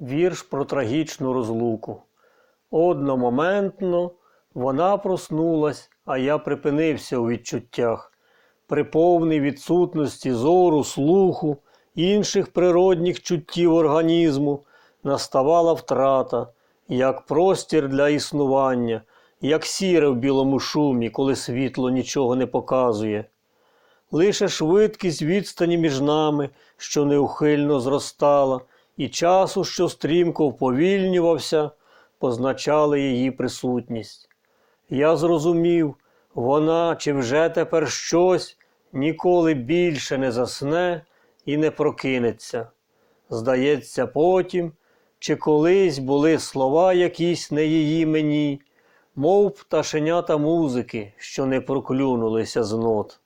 Вірш про трагічну розлуку. Одномоментно вона проснулась, а я припинився у відчуттях. При повній відсутності зору, слуху, інших природних чуттів організму наставала втрата, як простір для існування, як сіре в білому шумі, коли світло нічого не показує. Лише швидкість відстані між нами, що неухильно зростала, і часу, що стрімко вповільнювався, позначали її присутність. Я зрозумів, вона чи вже тепер щось ніколи більше не засне і не прокинеться. Здається, потім, чи колись були слова якісь не її мені, мов пташенята музики, що не проклюнулися з нот.